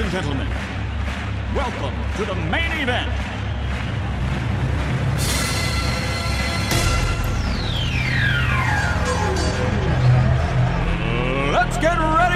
Ladies and gentlemen, welcome to the main event. Let's get ready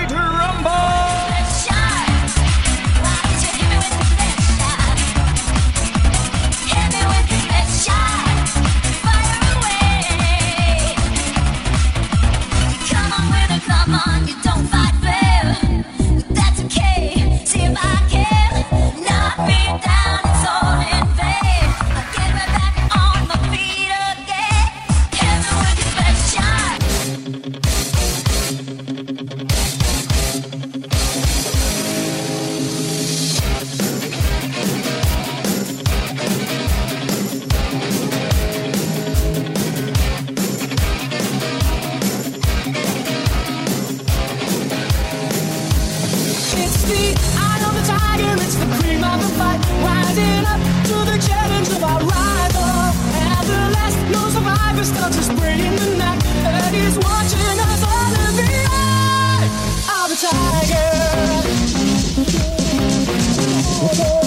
I know the tiger, it's the cream of the fight. Up to the challenge of our the last, no survivor in the he's watching us the eye. Tiger.